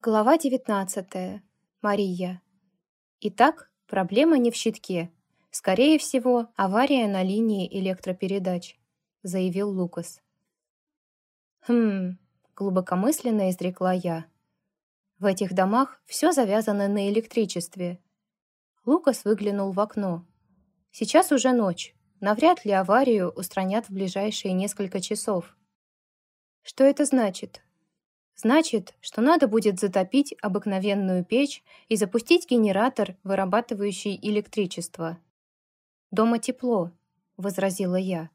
Глава 19. Мария. Итак, проблема не в щитке. Скорее всего, авария на линии электропередач, заявил Лукас. Хм, глубокомысленно изрекла я. В этих домах все завязано на электричестве. Лукас выглянул в окно. Сейчас уже ночь. Навряд ли аварию устранят в ближайшие несколько часов. Что это значит? Значит, что надо будет затопить обыкновенную печь и запустить генератор, вырабатывающий электричество. «Дома тепло», — возразила я.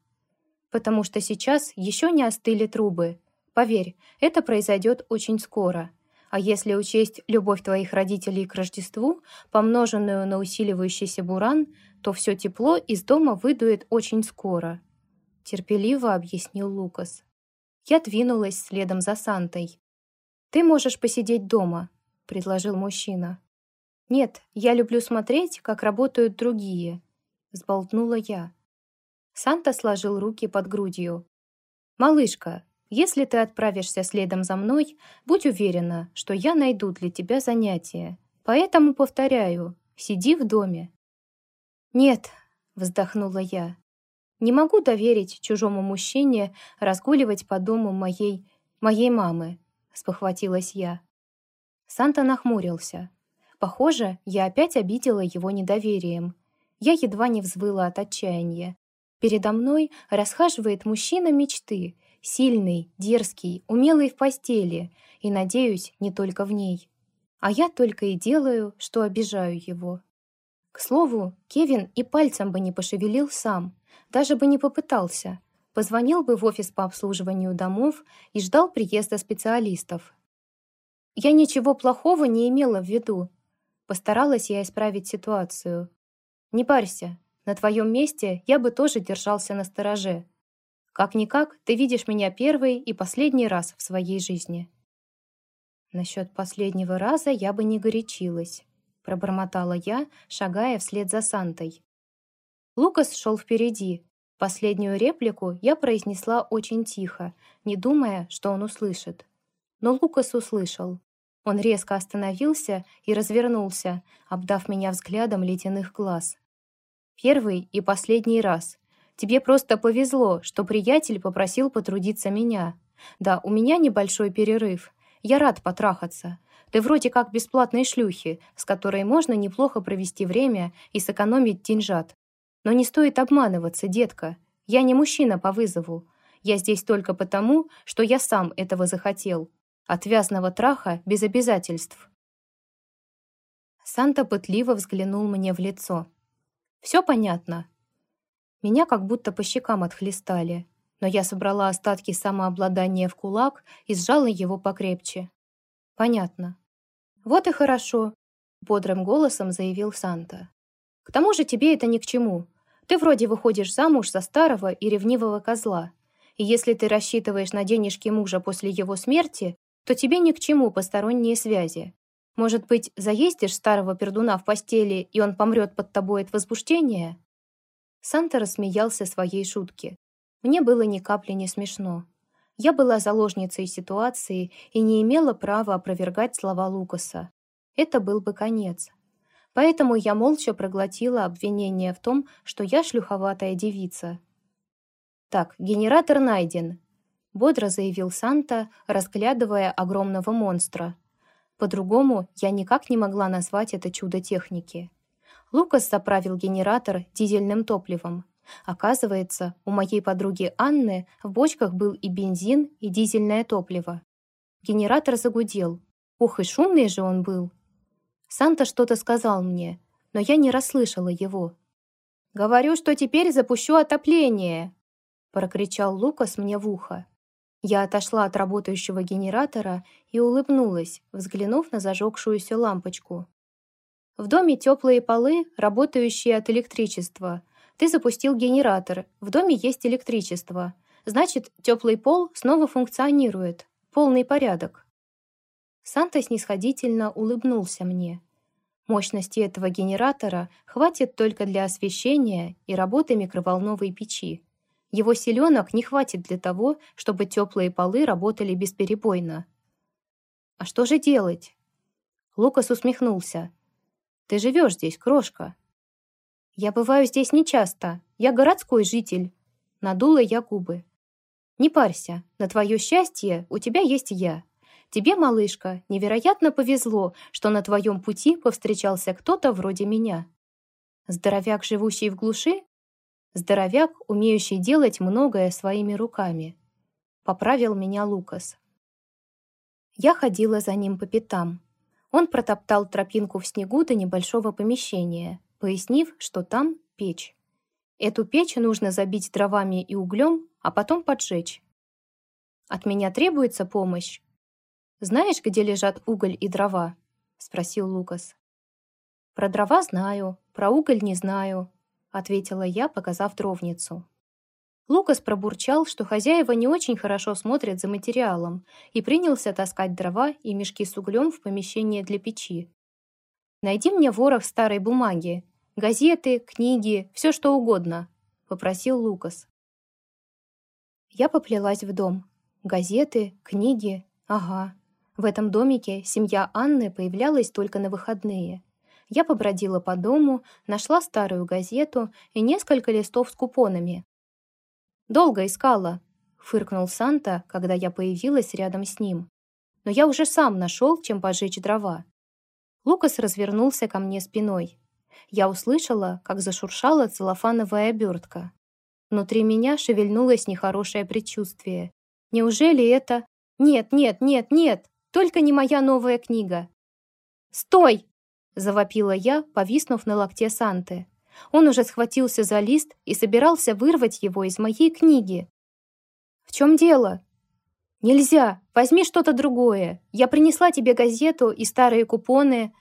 «Потому что сейчас еще не остыли трубы. Поверь, это произойдет очень скоро. А если учесть любовь твоих родителей к Рождеству, помноженную на усиливающийся буран, то все тепло из дома выдует очень скоро», — терпеливо объяснил Лукас. Я двинулась следом за Сантой. «Ты можешь посидеть дома», — предложил мужчина. «Нет, я люблю смотреть, как работают другие», — сболтнула я. Санта сложил руки под грудью. «Малышка, если ты отправишься следом за мной, будь уверена, что я найду для тебя занятие. Поэтому повторяю, сиди в доме». «Нет», — вздохнула я, — «не могу доверить чужому мужчине разгуливать по дому моей... моей мамы спохватилась я. Санта нахмурился. Похоже, я опять обидела его недоверием. Я едва не взвыла от отчаяния. Передо мной расхаживает мужчина мечты, сильный, дерзкий, умелый в постели, и, надеюсь, не только в ней. А я только и делаю, что обижаю его. К слову, Кевин и пальцем бы не пошевелил сам, даже бы не попытался позвонил бы в офис по обслуживанию домов и ждал приезда специалистов. Я ничего плохого не имела в виду. Постаралась я исправить ситуацию. Не парься, на твоем месте я бы тоже держался на стороже. Как-никак, ты видишь меня первый и последний раз в своей жизни. Насчет последнего раза я бы не горячилась, пробормотала я, шагая вслед за Сантой. Лукас шел впереди, Последнюю реплику я произнесла очень тихо, не думая, что он услышит. Но Лукас услышал. Он резко остановился и развернулся, обдав меня взглядом ледяных глаз. «Первый и последний раз. Тебе просто повезло, что приятель попросил потрудиться меня. Да, у меня небольшой перерыв. Я рад потрахаться. Ты вроде как бесплатной шлюхи, с которой можно неплохо провести время и сэкономить деньжат. Но не стоит обманываться, детка. Я не мужчина по вызову. Я здесь только потому, что я сам этого захотел. Отвязного траха без обязательств. Санта пытливо взглянул мне в лицо. «Все понятно?» Меня как будто по щекам отхлестали, но я собрала остатки самообладания в кулак и сжала его покрепче. «Понятно». «Вот и хорошо», — бодрым голосом заявил Санта. «К тому же тебе это ни к чему. Ты вроде выходишь замуж за старого и ревнивого козла. И если ты рассчитываешь на денежки мужа после его смерти, то тебе ни к чему посторонние связи. Может быть, заездишь старого пердуна в постели, и он помрет под тобой от возбуждения?» Санта рассмеялся своей шутке. Мне было ни капли не смешно. Я была заложницей ситуации и не имела права опровергать слова Лукаса. Это был бы конец. Поэтому я молча проглотила обвинение в том, что я шлюховатая девица. «Так, генератор найден», — бодро заявил Санта, разглядывая огромного монстра. По-другому я никак не могла назвать это чудо техники. Лукас заправил генератор дизельным топливом. Оказывается, у моей подруги Анны в бочках был и бензин, и дизельное топливо. Генератор загудел. Ух, и шумный же он был. Санта что-то сказал мне, но я не расслышала его. «Говорю, что теперь запущу отопление!» прокричал Лукас мне в ухо. Я отошла от работающего генератора и улыбнулась, взглянув на зажегшуюся лампочку. В доме теплые полы, работающие от электричества. Ты запустил генератор, в доме есть электричество. Значит, теплый пол снова функционирует. Полный порядок. Санта снисходительно улыбнулся мне. Мощности этого генератора хватит только для освещения и работы микроволновой печи. Его силенок не хватит для того, чтобы теплые полы работали бесперебойно. «А что же делать?» Лукас усмехнулся. «Ты живешь здесь, крошка?» «Я бываю здесь нечасто. Я городской житель». Надула я губы. «Не парься. На твое счастье у тебя есть я. Тебе, малышка, невероятно повезло, что на твоем пути повстречался кто-то вроде меня. Здоровяк, живущий в глуши? Здоровяк, умеющий делать многое своими руками. Поправил меня Лукас. Я ходила за ним по пятам. Он протоптал тропинку в снегу до небольшого помещения, пояснив, что там печь. Эту печь нужно забить дровами и углем, а потом поджечь. От меня требуется помощь, «Знаешь, где лежат уголь и дрова?» — спросил Лукас. «Про дрова знаю, про уголь не знаю», — ответила я, показав дровницу. Лукас пробурчал, что хозяева не очень хорошо смотрят за материалом, и принялся таскать дрова и мешки с углем в помещение для печи. «Найди мне ворох старой бумаги, газеты, книги, все что угодно», — попросил Лукас. Я поплелась в дом. Газеты, книги, ага. В этом домике семья Анны появлялась только на выходные. Я побродила по дому, нашла старую газету и несколько листов с купонами. «Долго искала», — фыркнул Санта, когда я появилась рядом с ним. «Но я уже сам нашел, чем пожечь дрова». Лукас развернулся ко мне спиной. Я услышала, как зашуршала целлофановая обертка. Внутри меня шевельнулось нехорошее предчувствие. Неужели это... Нет, нет, нет, нет! Только не моя новая книга. «Стой!» — завопила я, повиснув на локте Санты. Он уже схватился за лист и собирался вырвать его из моей книги. «В чем дело?» «Нельзя! Возьми что-то другое. Я принесла тебе газету и старые купоны.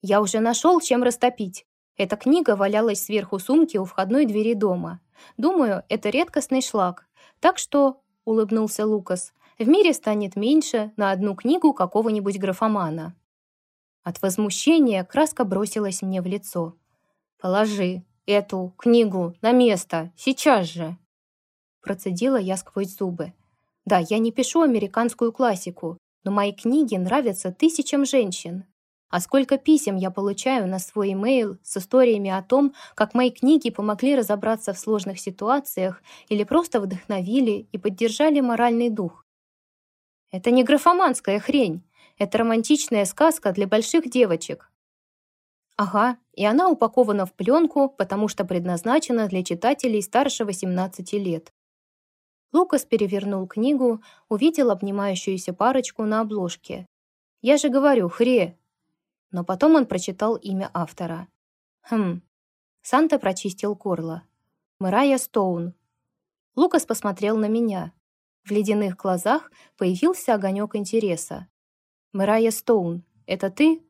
Я уже нашел, чем растопить. Эта книга валялась сверху сумки у входной двери дома. Думаю, это редкостный шлак. Так что, — улыбнулся Лукас, в мире станет меньше на одну книгу какого-нибудь графомана. От возмущения краска бросилась мне в лицо. «Положи эту книгу на место, сейчас же!» Процедила я сквозь зубы. «Да, я не пишу американскую классику, но мои книги нравятся тысячам женщин. А сколько писем я получаю на свой имейл с историями о том, как мои книги помогли разобраться в сложных ситуациях или просто вдохновили и поддержали моральный дух. Это не графоманская хрень. Это романтичная сказка для больших девочек. Ага, и она упакована в пленку, потому что предназначена для читателей старше 18 лет. Лукас перевернул книгу, увидел обнимающуюся парочку на обложке. «Я же говорю, хре!» Но потом он прочитал имя автора. «Хм». Санта прочистил горло. «Мэрайя Стоун». Лукас посмотрел на меня. В ледяных глазах появился огонек интереса. «Мэрайя Стоун, это ты?»